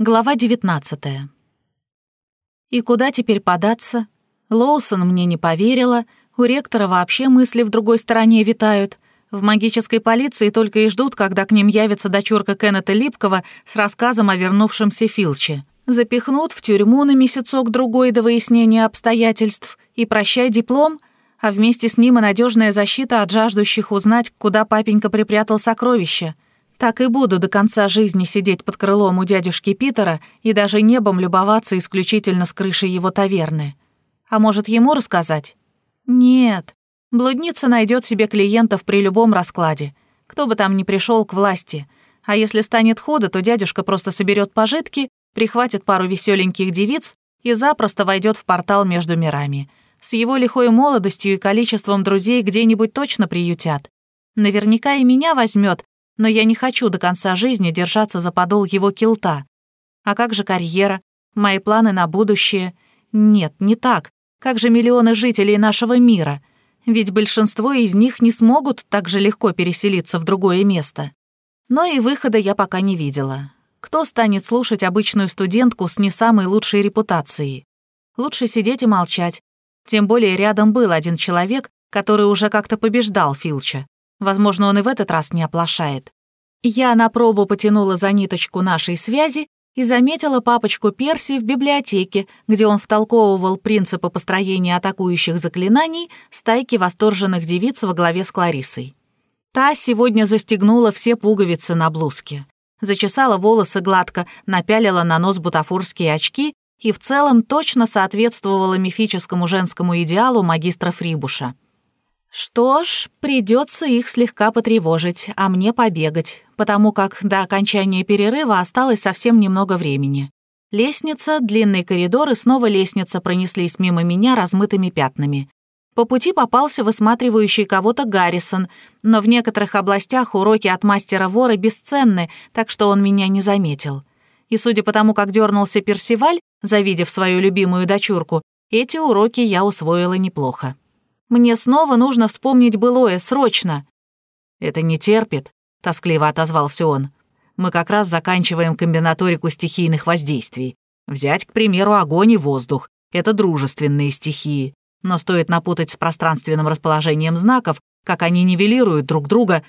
Глава 19 И куда теперь податься? Лоусон мне не поверила, у ректора вообще мысли в другой стороне витают. В магической полиции только и ждут, когда к ним явится дочурка Кеннета Липкова с рассказом о вернувшемся Филче. Запихнут в тюрьму на месяцок-другой до выяснения обстоятельств и прощай диплом, а вместе с ним и надежная защита от жаждущих узнать, куда папенька припрятал сокровища — так и буду до конца жизни сидеть под крылом у дядюшки Питера и даже небом любоваться исключительно с крыши его таверны. А может, ему рассказать? Нет. Блудница найдет себе клиентов при любом раскладе. Кто бы там ни пришел к власти. А если станет хода, то дядюшка просто соберет пожитки, прихватит пару веселеньких девиц и запросто войдет в портал между мирами. С его лихой молодостью и количеством друзей где-нибудь точно приютят. Наверняка и меня возьмет, но я не хочу до конца жизни держаться за подол его килта. А как же карьера? Мои планы на будущее? Нет, не так. Как же миллионы жителей нашего мира? Ведь большинство из них не смогут так же легко переселиться в другое место. Но и выхода я пока не видела. Кто станет слушать обычную студентку с не самой лучшей репутацией? Лучше сидеть и молчать. Тем более рядом был один человек, который уже как-то побеждал Филча. Возможно, он и в этот раз не оплошает. Я на пробу потянула за ниточку нашей связи и заметила папочку Перси в библиотеке, где он втолковывал принципы построения атакующих заклинаний стайки восторженных девиц во главе с Кларисой. Та сегодня застегнула все пуговицы на блузке, зачесала волосы гладко, напялила на нос бутафорские очки и в целом точно соответствовала мифическому женскому идеалу магистра Фрибуша. Что ж, придется их слегка потревожить, а мне побегать, потому как до окончания перерыва осталось совсем немного времени. Лестница, длинный коридор и снова лестница пронеслись мимо меня размытыми пятнами. По пути попался высматривающий кого-то Гаррисон, но в некоторых областях уроки от мастера-вора бесценны, так что он меня не заметил. И судя по тому, как дернулся Персиваль, завидев свою любимую дочурку, эти уроки я усвоила неплохо. Мне снова нужно вспомнить былое, срочно!» «Это не терпит», — тоскливо отозвался он. «Мы как раз заканчиваем комбинаторику стихийных воздействий. Взять, к примеру, огонь и воздух. Это дружественные стихии. Но стоит напутать с пространственным расположением знаков, как они нивелируют друг друга.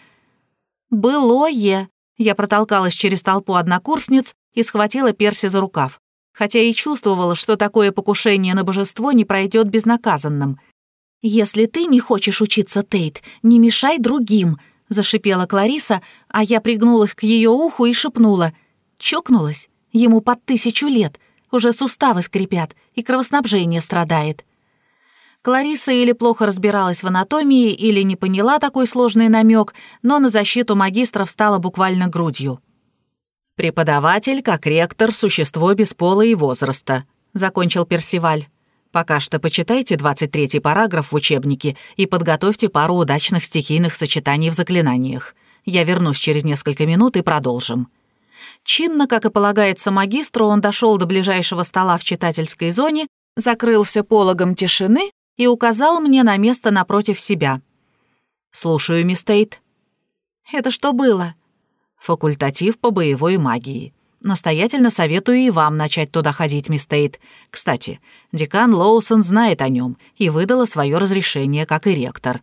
«Былое!» Я протолкалась через толпу однокурсниц и схватила Перси за рукав. Хотя и чувствовала, что такое покушение на божество не пройдет безнаказанным — «Если ты не хочешь учиться, Тейт, не мешай другим», — зашипела Клариса, а я пригнулась к ее уху и шепнула. Чокнулась. Ему под тысячу лет. Уже суставы скрипят, и кровоснабжение страдает. Клариса или плохо разбиралась в анатомии, или не поняла такой сложный намек, но на защиту магистра встала буквально грудью. «Преподаватель, как ректор, существо без пола и возраста», — закончил Персиваль. Пока что почитайте 23-й параграф в учебнике и подготовьте пару удачных стихийных сочетаний в заклинаниях. Я вернусь через несколько минут и продолжим». Чинно, как и полагается магистру, он дошел до ближайшего стола в читательской зоне, закрылся пологом тишины и указал мне на место напротив себя. «Слушаю, мисс Тейт». «Это что было?» «Факультатив по боевой магии. Настоятельно советую и вам начать туда ходить, мисс Тейт. Кстати, декан Лоусон знает о нем и выдала свое разрешение, как и ректор».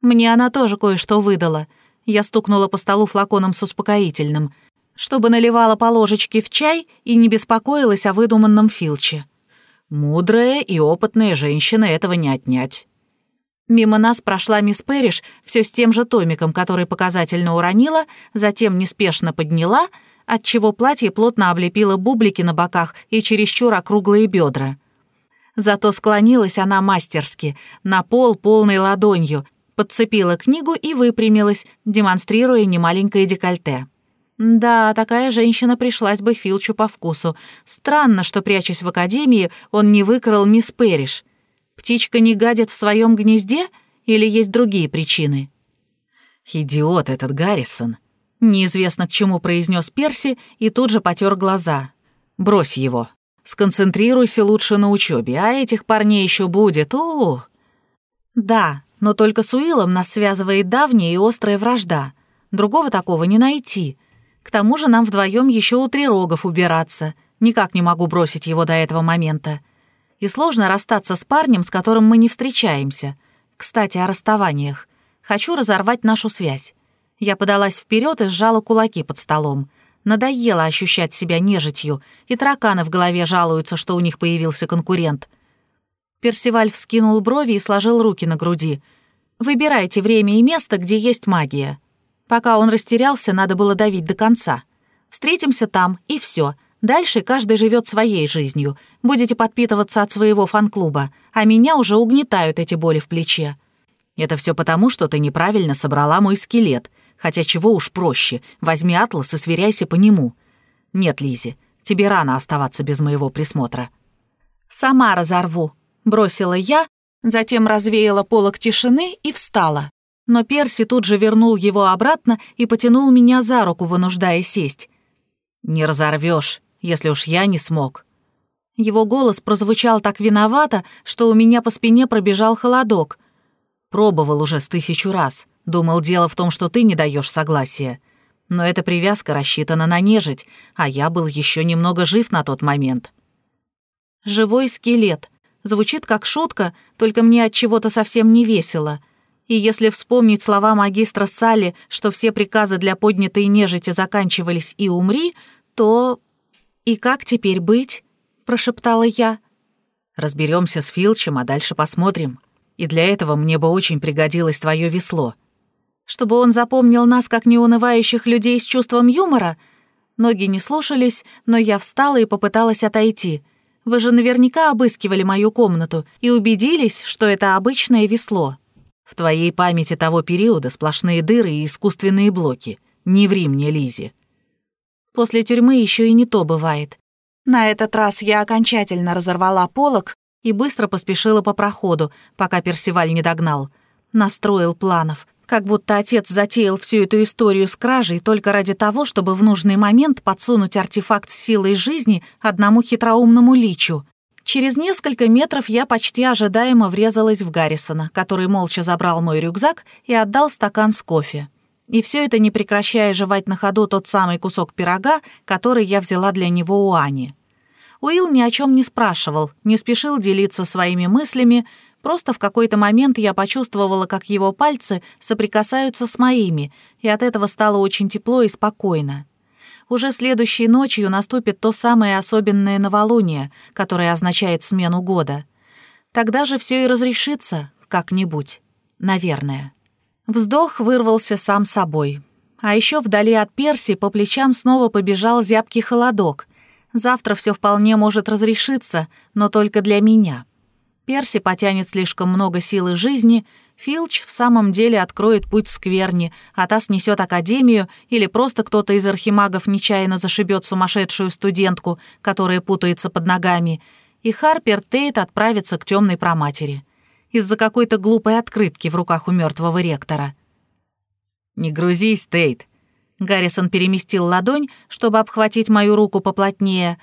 «Мне она тоже кое-что выдала». Я стукнула по столу флаконом с успокоительным, чтобы наливала по ложечке в чай и не беспокоилась о выдуманном филче. Мудрая и опытная женщина этого не отнять. Мимо нас прошла мисс Перриш все с тем же томиком, который показательно уронила, затем неспешно подняла — отчего платье плотно облепило бублики на боках и чересчур округлые бедра. Зато склонилась она мастерски, на пол полной ладонью, подцепила книгу и выпрямилась, демонстрируя немаленькое декольте. Да, такая женщина пришлась бы Филчу по вкусу. Странно, что, прячась в академии, он не выкрал мисс Перриш. Птичка не гадит в своем гнезде или есть другие причины? «Идиот этот Гаррисон», Неизвестно к чему произнес Перси и тут же потер глаза. «Брось его. Сконцентрируйся лучше на учебе, а этих парней еще будет. О, Да, но только с Уиллом нас связывает давняя и острая вражда. Другого такого не найти. К тому же нам вдвоем еще у Трирогов убираться. Никак не могу бросить его до этого момента. И сложно расстаться с парнем, с которым мы не встречаемся. Кстати, о расставаниях. Хочу разорвать нашу связь. Я подалась вперед и сжала кулаки под столом. Надоело ощущать себя нежитью, и тараканы в голове жалуются, что у них появился конкурент. Персиваль вскинул брови и сложил руки на груди. «Выбирайте время и место, где есть магия». Пока он растерялся, надо было давить до конца. «Встретимся там, и все. Дальше каждый живет своей жизнью. Будете подпитываться от своего фан-клуба, а меня уже угнетают эти боли в плече». «Это все потому, что ты неправильно собрала мой скелет», Хотя чего уж проще, возьми атлас и сверяйся по нему. Нет, Лизи, тебе рано оставаться без моего присмотра. Сама разорву, бросила я, затем развеяла полок тишины и встала. Но Перси тут же вернул его обратно и потянул меня за руку, вынуждая сесть. «Не разорвешь, если уж я не смог». Его голос прозвучал так виновато, что у меня по спине пробежал холодок. Пробовал уже с тысячу раз. Думал, дело в том, что ты не даешь согласия. Но эта привязка рассчитана на нежить, а я был еще немного жив на тот момент. Живой скелет. Звучит как шутка, только мне от чего-то совсем не весело. И если вспомнить слова магистра Салли, что все приказы для поднятой нежити заканчивались и умри, то... «И как теперь быть?» — прошептала я. Разберемся с Филчем, а дальше посмотрим. И для этого мне бы очень пригодилось твое весло чтобы он запомнил нас как неунывающих людей с чувством юмора? Ноги не слушались, но я встала и попыталась отойти. Вы же наверняка обыскивали мою комнату и убедились, что это обычное весло. В твоей памяти того периода сплошные дыры и искусственные блоки. Не ври мне, Лизи. После тюрьмы еще и не то бывает. На этот раз я окончательно разорвала полог и быстро поспешила по проходу, пока Персиваль не догнал. Настроил планов — как будто отец затеял всю эту историю с кражей только ради того, чтобы в нужный момент подсунуть артефакт силой жизни одному хитроумному личу. Через несколько метров я почти ожидаемо врезалась в Гаррисона, который молча забрал мой рюкзак и отдал стакан с кофе. И все это не прекращая жевать на ходу тот самый кусок пирога, который я взяла для него у Ани. Уилл ни о чем не спрашивал, не спешил делиться своими мыслями, Просто в какой-то момент я почувствовала, как его пальцы соприкасаются с моими, и от этого стало очень тепло и спокойно. Уже следующей ночью наступит то самое особенное новолуние, которое означает смену года. Тогда же все и разрешится как-нибудь. Наверное. Вздох вырвался сам собой. А еще вдали от Перси по плечам снова побежал зябкий холодок. Завтра все вполне может разрешиться, но только для меня. Перси потянет слишком много силы жизни, Филч в самом деле откроет путь скверни, а та снесет академию или просто кто-то из архимагов нечаянно зашибет сумасшедшую студентку, которая путается под ногами, и Харпер Тейт отправится к темной проматери. Из-за какой-то глупой открытки в руках у мертвого ректора. «Не грузись, Тейт!» Гаррисон переместил ладонь, чтобы обхватить мою руку поплотнее.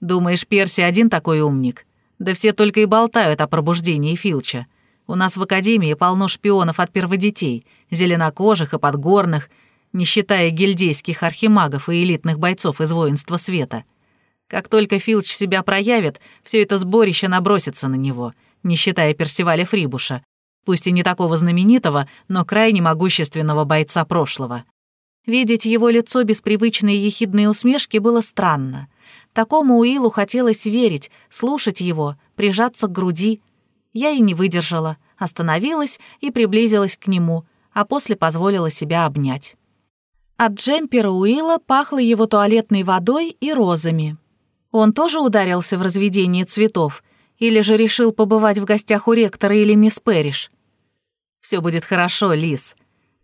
«Думаешь, Перси один такой умник?» Да все только и болтают о пробуждении Филча. У нас в Академии полно шпионов от перводетей, зеленокожих и подгорных, не считая гильдейских архимагов и элитных бойцов из воинства света. Как только Филч себя проявит, все это сборище набросится на него, не считая Персиваля Фрибуша, пусть и не такого знаменитого, но крайне могущественного бойца прошлого. Видеть его лицо без привычной ехидной усмешки было странно — Такому Уиллу хотелось верить, слушать его, прижаться к груди. Я и не выдержала, остановилась и приблизилась к нему, а после позволила себя обнять. От джемпера Уилла пахло его туалетной водой и розами. Он тоже ударился в разведение цветов или же решил побывать в гостях у ректора или мисс Перриш. Все будет хорошо, Лис».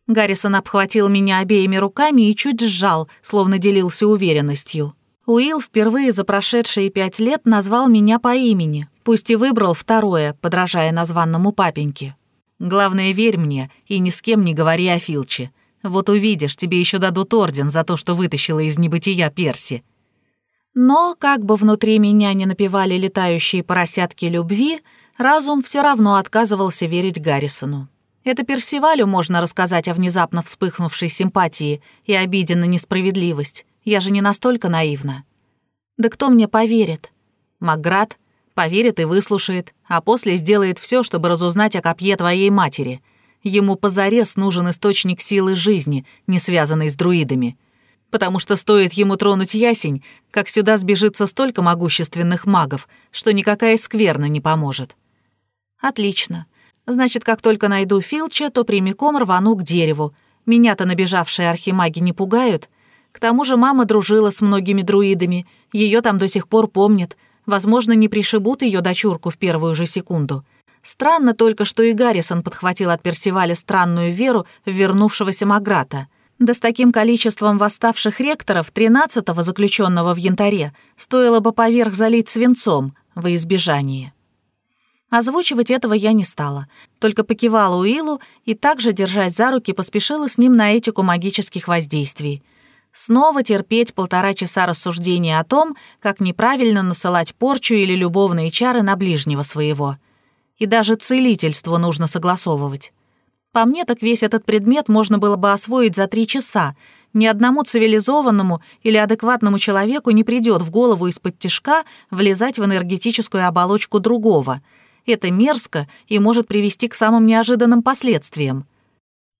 Гаррисон обхватил меня обеими руками и чуть сжал, словно делился уверенностью. Уилл впервые за прошедшие пять лет назвал меня по имени, пусть и выбрал второе, подражая названному папеньке. Главное, верь мне и ни с кем не говори о Филче. Вот увидишь, тебе еще дадут орден за то, что вытащила из небытия Перси. Но, как бы внутри меня не напевали летающие поросятки любви, разум все равно отказывался верить Гаррисону. Это Персивалю можно рассказать о внезапно вспыхнувшей симпатии и обиде на несправедливость. Я же не настолько наивна. Да кто мне поверит? Макград поверит и выслушает, а после сделает все, чтобы разузнать о копье твоей матери. Ему позарез нужен источник силы жизни, не связанный с друидами. Потому что стоит ему тронуть ясень, как сюда сбежится столько могущественных магов, что никакая скверна не поможет. Отлично. Значит, как только найду Филча, то прямиком рвану к дереву. Меня-то набежавшие архимаги не пугают. К тому же мама дружила с многими друидами, ее там до сих пор помнят. Возможно, не пришибут ее дочурку в первую же секунду. Странно только, что и Гаррисон подхватил от Персиваля странную веру в вернувшегося Маграта. Да с таким количеством восставших ректоров, тринадцатого заключенного в янтаре, стоило бы поверх залить свинцом во избежание. Озвучивать этого я не стала, только покивала Уиллу и также, держась за руки, поспешила с ним на этику магических воздействий. Снова терпеть полтора часа рассуждения о том, как неправильно насылать порчу или любовные чары на ближнего своего. И даже целительство нужно согласовывать. По мне, так весь этот предмет можно было бы освоить за три часа. Ни одному цивилизованному или адекватному человеку не придет в голову из-под тишка влезать в энергетическую оболочку другого — это мерзко и может привести к самым неожиданным последствиям.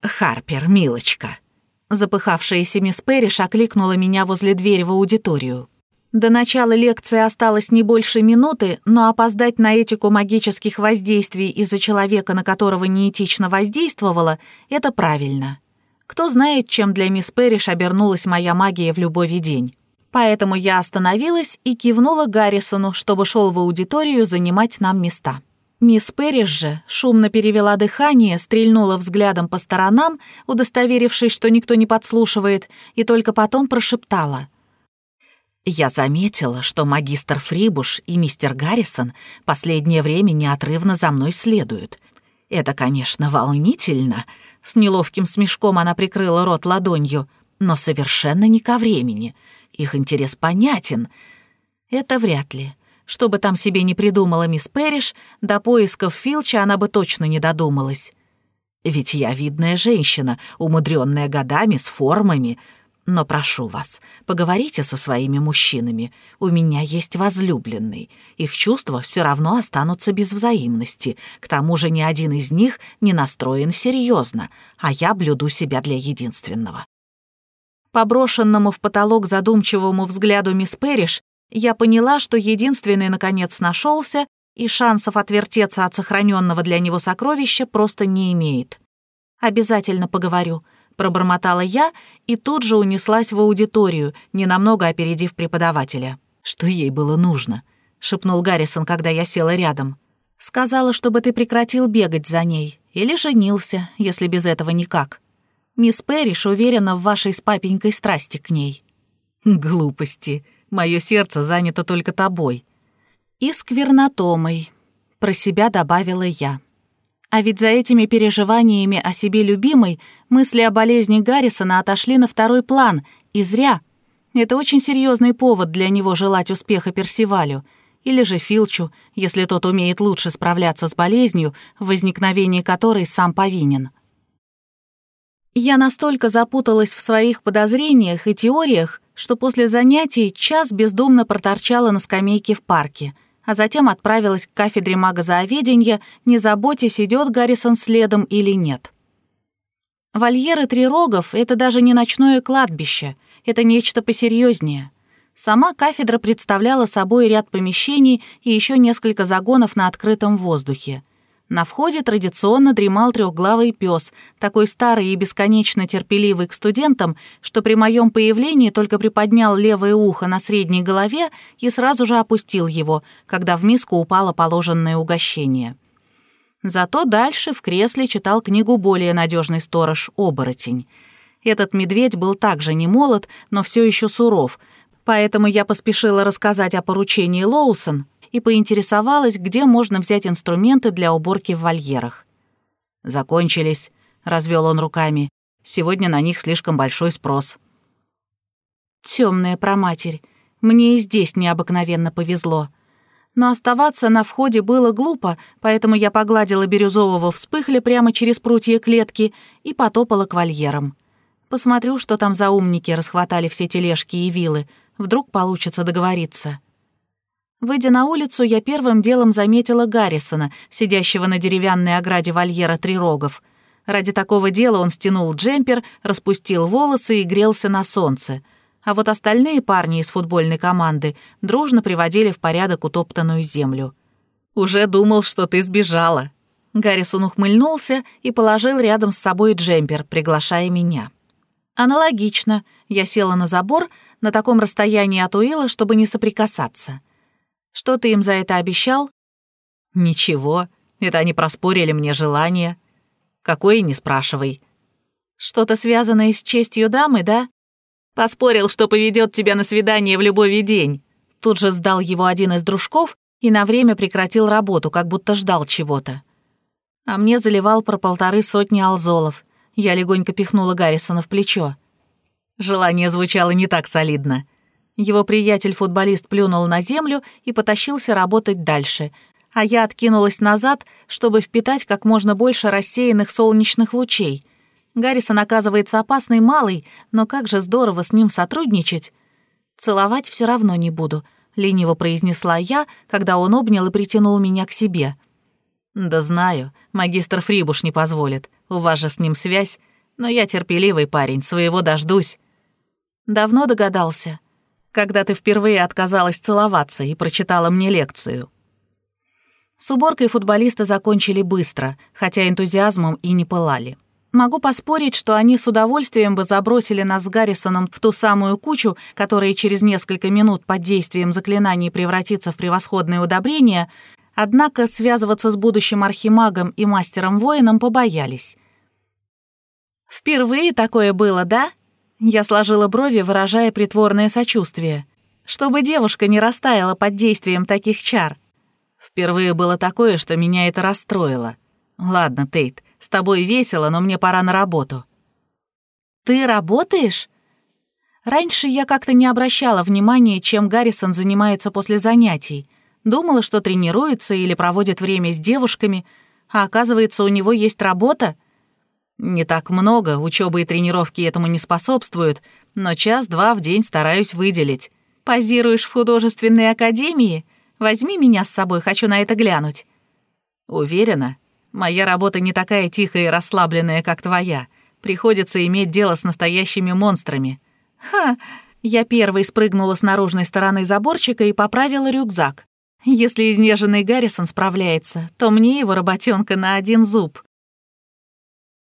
«Харпер, милочка!» Запыхавшаяся мисс Перриш окликнула меня возле двери в аудиторию. До начала лекции осталось не больше минуты, но опоздать на этику магических воздействий из-за человека, на которого неэтично воздействовала, это правильно. Кто знает, чем для мисс Перриш обернулась моя магия в любой день. Поэтому я остановилась и кивнула Гаррисону, чтобы шел в аудиторию занимать нам места. Мисс Перриш же шумно перевела дыхание, стрельнула взглядом по сторонам, удостоверившись, что никто не подслушивает, и только потом прошептала. «Я заметила, что магистр Фрибуш и мистер Гаррисон последнее время неотрывно за мной следуют. Это, конечно, волнительно». С неловким смешком она прикрыла рот ладонью, но совершенно не ко времени. Их интерес понятен. Это вряд ли. Что бы там себе не придумала мисс Перриш, до поисков Филча она бы точно не додумалась. Ведь я видная женщина, умудренная годами, с формами. Но прошу вас, поговорите со своими мужчинами. У меня есть возлюбленный. Их чувства все равно останутся без взаимности. К тому же ни один из них не настроен серьезно, а я блюду себя для единственного. По брошенному в потолок задумчивому взгляду мисс Перриш я поняла, что единственный, наконец, нашелся, и шансов отвертеться от сохраненного для него сокровища просто не имеет. «Обязательно поговорю», — пробормотала я и тут же унеслась в аудиторию, ненамного опередив преподавателя. «Что ей было нужно?» — шепнул Гаррисон, когда я села рядом. «Сказала, чтобы ты прекратил бегать за ней. Или женился, если без этого никак. Мисс Перриш уверена в вашей с папенькой страсти к ней». «Глупости», Мое сердце занято только тобой». «И сквернотомой», — про себя добавила я. А ведь за этими переживаниями о себе любимой мысли о болезни Гаррисона отошли на второй план, и зря. Это очень серьезный повод для него желать успеха Персивалю, или же Филчу, если тот умеет лучше справляться с болезнью, в возникновении которой сам повинен. Я настолько запуталась в своих подозрениях и теориях, что после занятий час бездумно проторчала на скамейке в парке, а затем отправилась к кафедре магозаоведения, не заботясь, идет Гаррисон следом или нет. Вольеры Трирогов — это даже не ночное кладбище, это нечто посерьезнее. Сама кафедра представляла собой ряд помещений и еще несколько загонов на открытом воздухе — на входе традиционно дремал трехглавый пес, такой старый и бесконечно терпеливый к студентам, что при моем появлении только приподнял левое ухо на средней голове и сразу же опустил его, когда в миску упало положенное угощение. Зато дальше в кресле читал книгу более надежный сторож — оборотень. Этот медведь был также не молод, но все еще суров, поэтому я поспешила рассказать о поручении Лоусон, и поинтересовалась, где можно взять инструменты для уборки в вольерах. «Закончились», — развел он руками. «Сегодня на них слишком большой спрос». «Тёмная проматерь, мне и здесь необыкновенно повезло. Но оставаться на входе было глупо, поэтому я погладила бирюзового вспыхля прямо через прутья клетки и потопала к вольерам. Посмотрю, что там за умники расхватали все тележки и вилы. Вдруг получится договориться. Выйдя на улицу, я первым делом заметила Гаррисона, сидящего на деревянной ограде вольера Трирогов. Ради такого дела он стянул джемпер, распустил волосы и грелся на солнце. А вот остальные парни из футбольной команды дружно приводили в порядок утоптанную землю. «Уже думал, что ты сбежала». Гаррисон ухмыльнулся и положил рядом с собой джемпер, приглашая меня. Аналогично. Я села на забор на таком расстоянии от Уилла, чтобы не соприкасаться. Что ты им за это обещал?» «Ничего. Это они проспорили мне желание. Какое, не спрашивай». «Что-то связанное с честью дамы, да?» «Поспорил, что поведет тебя на свидание в любой день». Тут же сдал его один из дружков и на время прекратил работу, как будто ждал чего-то. А мне заливал про полторы сотни алзолов. Я легонько пихнула Гаррисона в плечо. Желание звучало не так солидно. Его приятель-футболист плюнул на землю и потащился работать дальше, а я откинулась назад, чтобы впитать как можно больше рассеянных солнечных лучей. Гаррисон оказывается опасный малый, но как же здорово с ним сотрудничать. «Целовать все равно не буду», — лениво произнесла я, когда он обнял и притянул меня к себе. «Да знаю, магистр Фрибуш не позволит, у вас же с ним связь, но я терпеливый парень, своего дождусь». «Давно догадался?» Когда ты впервые отказалась целоваться и прочитала мне лекцию. С уборкой футболисты закончили быстро, хотя энтузиазмом и не пылали. Могу поспорить, что они с удовольствием бы забросили нас с Гаррисоном в ту самую кучу, которая через несколько минут под действием заклинаний превратится в превосходное удобрение, однако связываться с будущим архимагом и мастером-воином побоялись. «Впервые такое было, да?» Я сложила брови, выражая притворное сочувствие. Чтобы девушка не растаяла под действием таких чар. Впервые было такое, что меня это расстроило. Ладно, Тейт, с тобой весело, но мне пора на работу. Ты работаешь? Раньше я как-то не обращала внимания, чем Гаррисон занимается после занятий. Думала, что тренируется или проводит время с девушками, а оказывается, у него есть работа — не так много, учеба и тренировки этому не способствуют, но час-два в день стараюсь выделить. Позируешь в художественной академии? Возьми меня с собой, хочу на это глянуть. Уверена, моя работа не такая тихая и расслабленная, как твоя. Приходится иметь дело с настоящими монстрами. Ха! Я первой спрыгнула с наружной стороны заборчика и поправила рюкзак. Если изнеженный Гаррисон справляется, то мне его работенка на один зуб.